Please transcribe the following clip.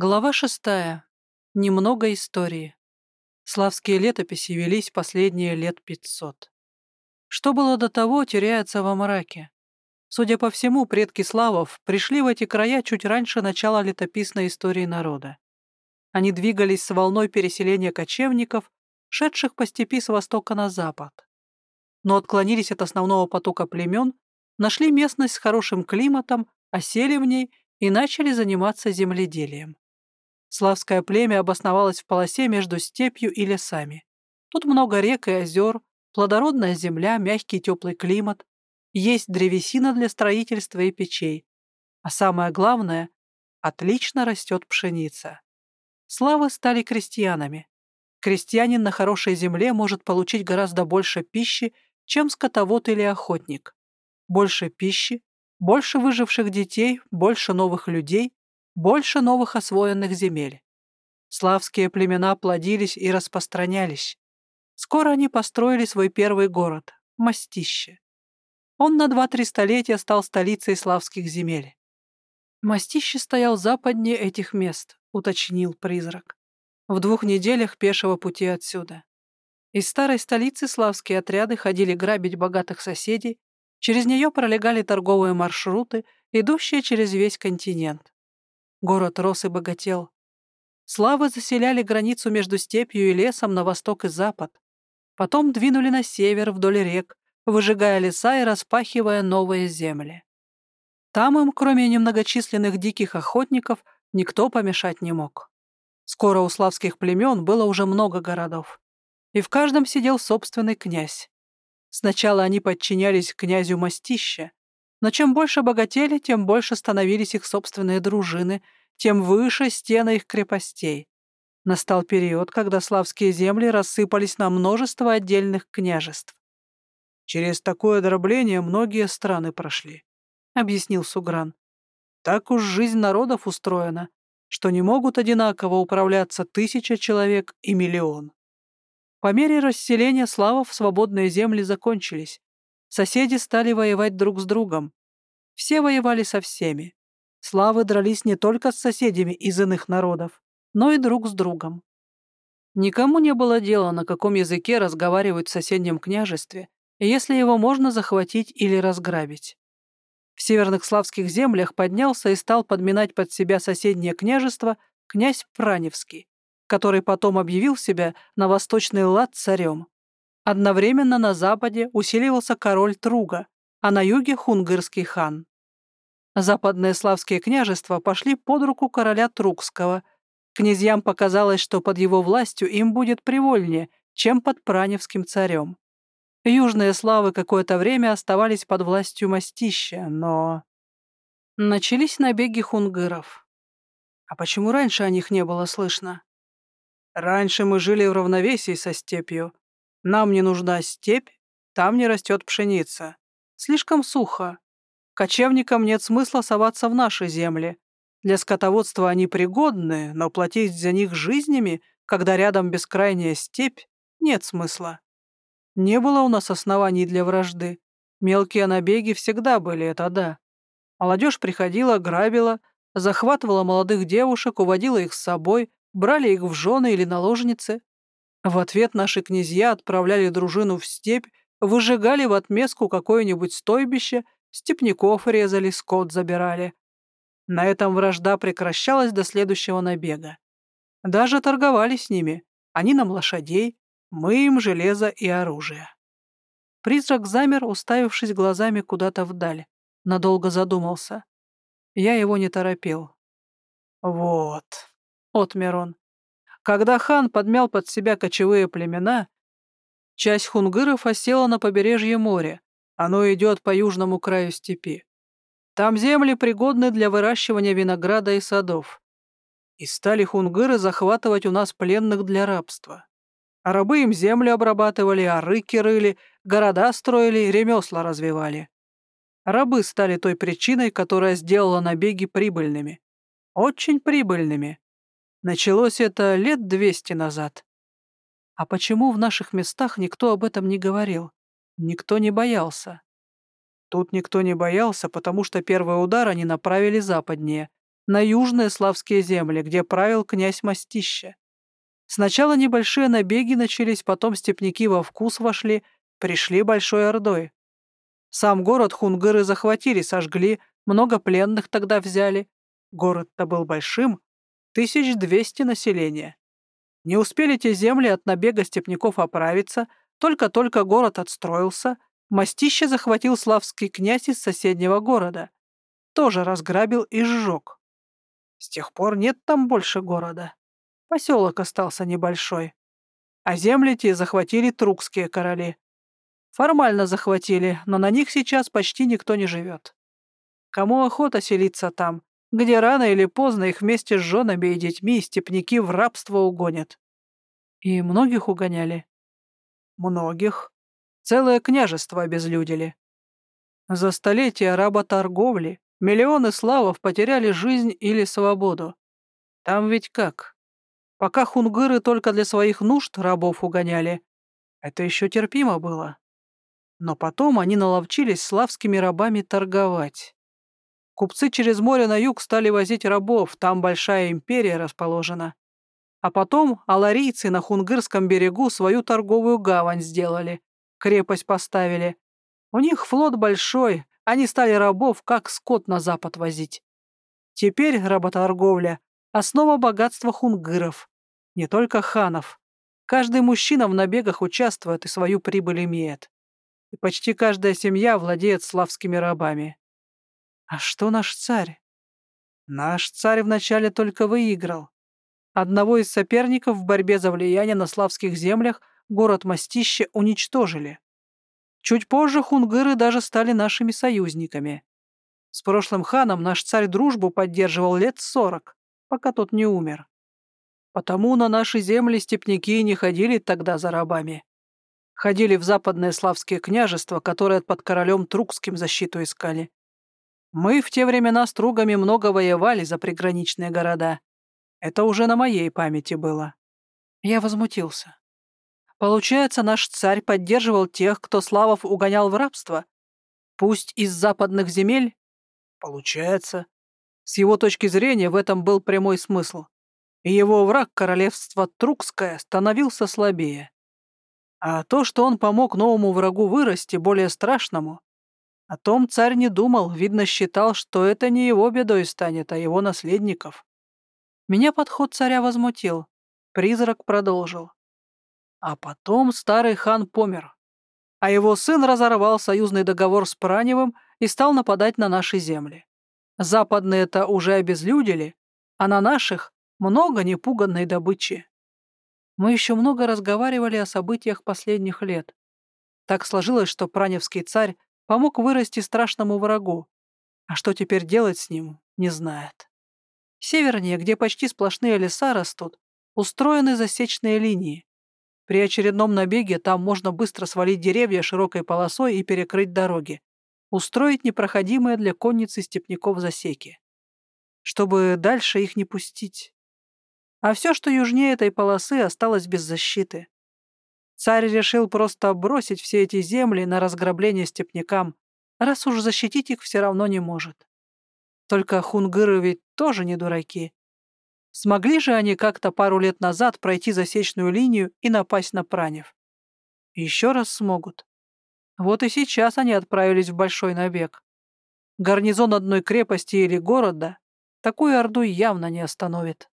Глава шестая. Немного истории. Славские летописи велись последние лет пятьсот. Что было до того, теряется во мраке. Судя по всему, предки славов пришли в эти края чуть раньше начала летописной истории народа. Они двигались с волной переселения кочевников, шедших по степи с востока на запад. Но отклонились от основного потока племен, нашли местность с хорошим климатом, осели в ней и начали заниматься земледелием. Славское племя обосновалось в полосе между степью и лесами. Тут много рек и озер, плодородная земля, мягкий теплый климат, есть древесина для строительства и печей. А самое главное — отлично растет пшеница. Славы стали крестьянами. Крестьянин на хорошей земле может получить гораздо больше пищи, чем скотовод или охотник. Больше пищи, больше выживших детей, больше новых людей, больше новых освоенных земель. Славские племена плодились и распространялись. Скоро они построили свой первый город — Мастище. Он на два-три столетия стал столицей славских земель. Мастище стоял западнее этих мест, уточнил призрак. В двух неделях пешего пути отсюда. Из старой столицы славские отряды ходили грабить богатых соседей, через нее пролегали торговые маршруты, идущие через весь континент. Город рос и богател. Славы заселяли границу между степью и лесом на восток и запад. Потом двинули на север вдоль рек, выжигая леса и распахивая новые земли. Там им, кроме немногочисленных диких охотников, никто помешать не мог. Скоро у славских племен было уже много городов, и в каждом сидел собственный князь. Сначала они подчинялись князю Мастища, но чем больше богатели, тем больше становились их собственные дружины, тем выше стены их крепостей. Настал период, когда славские земли рассыпались на множество отдельных княжеств. Через такое дробление многие страны прошли, — объяснил Сугран. Так уж жизнь народов устроена, что не могут одинаково управляться тысяча человек и миллион. По мере расселения славов свободные земли закончились. Соседи стали воевать друг с другом. Все воевали со всеми. Славы дрались не только с соседями из иных народов, но и друг с другом. Никому не было дела, на каком языке разговаривают в соседнем княжестве, если его можно захватить или разграбить. В северных славских землях поднялся и стал подминать под себя соседнее княжество князь Праневский, который потом объявил себя на восточный лад царем. Одновременно на западе усиливался король Труга, а на юге — хунгырский хан. Западные славские княжества пошли под руку короля Тругского. Князьям показалось, что под его властью им будет привольнее, чем под праневским царем. Южные славы какое-то время оставались под властью Мастища, но... Начались набеги хунгыров. А почему раньше о них не было слышно? Раньше мы жили в равновесии со степью. Нам не нужна степь, там не растет пшеница. Слишком сухо. Кочевникам нет смысла соваться в наши земли. Для скотоводства они пригодны, но платить за них жизнями, когда рядом бескрайняя степь, нет смысла. Не было у нас оснований для вражды. Мелкие набеги всегда были, это да. Молодежь приходила, грабила, захватывала молодых девушек, уводила их с собой, брали их в жены или наложницы. В ответ наши князья отправляли дружину в степь, выжигали в отместку какое-нибудь стойбище, степняков резали, скот забирали. На этом вражда прекращалась до следующего набега. Даже торговали с ними, они нам лошадей, мы им железо и оружие. Призрак замер, уставившись глазами куда-то вдаль. Надолго задумался. Я его не торопил. «Вот», — отмер он. Когда хан подмял под себя кочевые племена, часть хунгыров осела на побережье моря. Оно идет по южному краю степи. Там земли пригодны для выращивания винограда и садов. И стали хунгыры захватывать у нас пленных для рабства. А рабы им землю обрабатывали, а рыки рыли, города строили, ремесла развивали. Рабы стали той причиной, которая сделала набеги прибыльными. Очень прибыльными. Началось это лет двести назад. А почему в наших местах никто об этом не говорил? Никто не боялся. Тут никто не боялся, потому что первый удар они направили западнее, на южные славские земли, где правил князь Мастища. Сначала небольшие набеги начались, потом степняки во вкус вошли, пришли большой ордой. Сам город хунгыры захватили, сожгли, много пленных тогда взяли. Город-то был большим, тысяч двести населения. Не успели те земли от набега степняков оправиться, только-только город отстроился, мастище захватил славский князь из соседнего города. Тоже разграбил и сжег. С тех пор нет там больше города. Поселок остался небольшой. А земли те захватили трукские короли. Формально захватили, но на них сейчас почти никто не живет. Кому охота селиться там, где рано или поздно их вместе с женами и детьми степняки в рабство угонят. И многих угоняли? Многих. Целое княжество обезлюдили. За столетия работорговли миллионы славов потеряли жизнь или свободу. Там ведь как? Пока хунгыры только для своих нужд рабов угоняли, это еще терпимо было. Но потом они наловчились славскими рабами торговать. Купцы через море на юг стали возить рабов, там большая империя расположена. А потом аларийцы на Хунгырском берегу свою торговую гавань сделали, крепость поставили. У них флот большой, они стали рабов, как скот на запад возить. Теперь работорговля — основа богатства хунгыров, не только ханов. Каждый мужчина в набегах участвует и свою прибыль имеет. И почти каждая семья владеет славскими рабами. А что наш царь? Наш царь вначале только выиграл. Одного из соперников в борьбе за влияние на славских землях город Мастище уничтожили. Чуть позже хунгыры даже стали нашими союзниками. С прошлым ханом наш царь дружбу поддерживал лет сорок, пока тот не умер. Потому на наши земли степняки не ходили тогда за рабами. Ходили в западное славские княжества, которые под королем Трукским защиту искали. Мы в те времена с Тругами много воевали за приграничные города. Это уже на моей памяти было. Я возмутился. Получается, наш царь поддерживал тех, кто славов угонял в рабство? Пусть из западных земель? Получается. С его точки зрения в этом был прямой смысл. И его враг, королевство Трукское, становился слабее. А то, что он помог новому врагу вырасти, более страшному, о том царь не думал, видно, считал, что это не его бедой станет, а его наследников. Меня подход царя возмутил. Призрак продолжил. А потом старый хан помер. А его сын разорвал союзный договор с Праневым и стал нападать на наши земли. Западные-то уже обезлюдили, а на наших много непуганной добычи. Мы еще много разговаривали о событиях последних лет. Так сложилось, что праневский царь Помог вырасти страшному врагу. А что теперь делать с ним, не знает. Севернее, где почти сплошные леса растут, устроены засечные линии. При очередном набеге там можно быстро свалить деревья широкой полосой и перекрыть дороги. Устроить непроходимые для конницы степняков засеки. Чтобы дальше их не пустить. А все, что южнее этой полосы, осталось без защиты. Царь решил просто бросить все эти земли на разграбление степнякам, раз уж защитить их все равно не может. Только хунгыры ведь тоже не дураки. Смогли же они как-то пару лет назад пройти засечную линию и напасть на Пранев? Еще раз смогут. Вот и сейчас они отправились в большой набег. Гарнизон одной крепости или города такую орду явно не остановит.